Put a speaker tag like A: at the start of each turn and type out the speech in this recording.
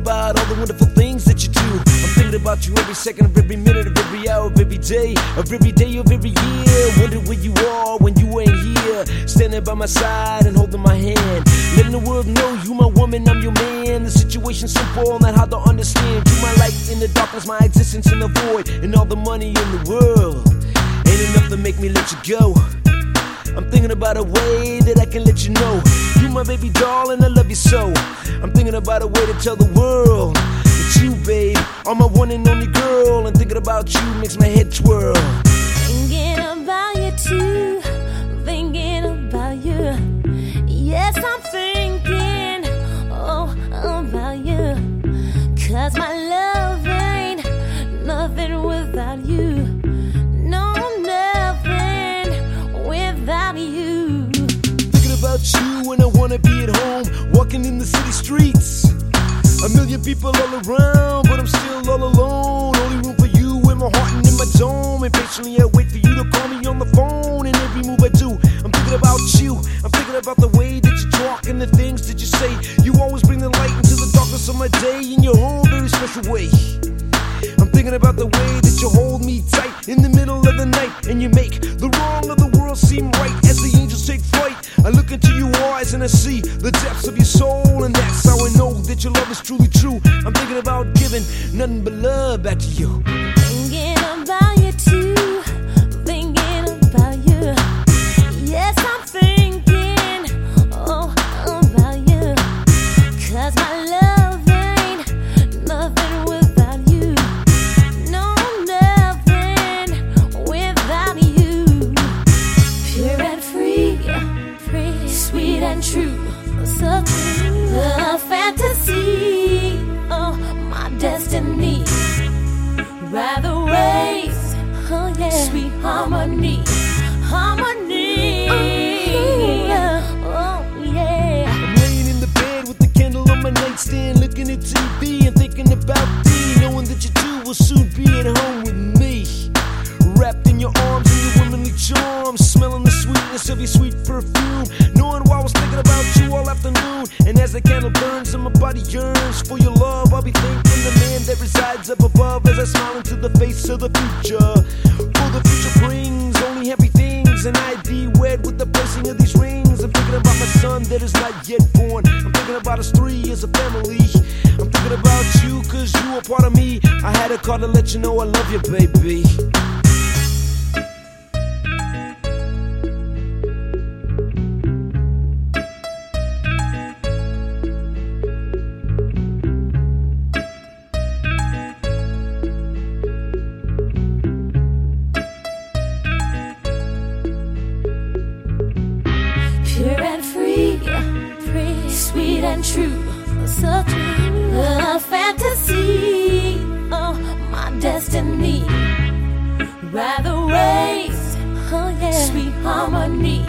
A: about all the wonderful things that you do. I'm thinking about you every second of every minute of every hour of every day of every day of every year. Wonder where you are when you ain't here. Standing by my side and holding my hand. Letting the world know you my woman, I'm your man. The situation's simple, not hard to understand. You my light in the darkness, my existence in the void, and all the money in the world. Ain't enough to make me let you go. I'm thinking about a way that I can let you know My baby doll and I love you so. I'm thinking about a way to tell the world That you, babe, are my one and only girl. And thinking about you makes my head twirl.
B: Thinking about you too Thinking about you. Yes, I'm thinking Oh, about you. Cause my love ain't nothing without you
A: people all around But I'm still all alone. Only room for you in my heart and in my dome. And patiently I wait for you to call me on the phone. And every move I do I'm thinking about you. I'm thinking about the way that you talk And the things that you say. You always bring the light into the darkness of my day In your own very special way. I'm thinking about the way that you hold me tight in the middle of the night. And you make the wrong of I look into your eyes and I see the depths of your soul, and that's how I know that your love is truly true. I'm thinking about giving nothing but love back to you.
B: Harmony, harmony. Oh yeah.
A: I'm laying in the bed with the candle on my nightstand, looking at TV and thinking about thee, knowing that you too will soon be at home with me. Wrapped in your arms and your womanly charms, smelling the sweetness of your sweet perfume. Knowing why I was thinking about you all afternoon. And as the candle burns and my body yearns for your love, I'll be thanking the man that resides up above as I smile into the face of the future placing of these rings. I'm thinking about my son that is not yet born. I'm thinking about us three as a family. I'm thinking about you, cause you are part of me. I had a call to let you know I love you, baby.
B: True. True. A fantasy, oh, my destiny. Rather waste, oh yeah, sweet harmony.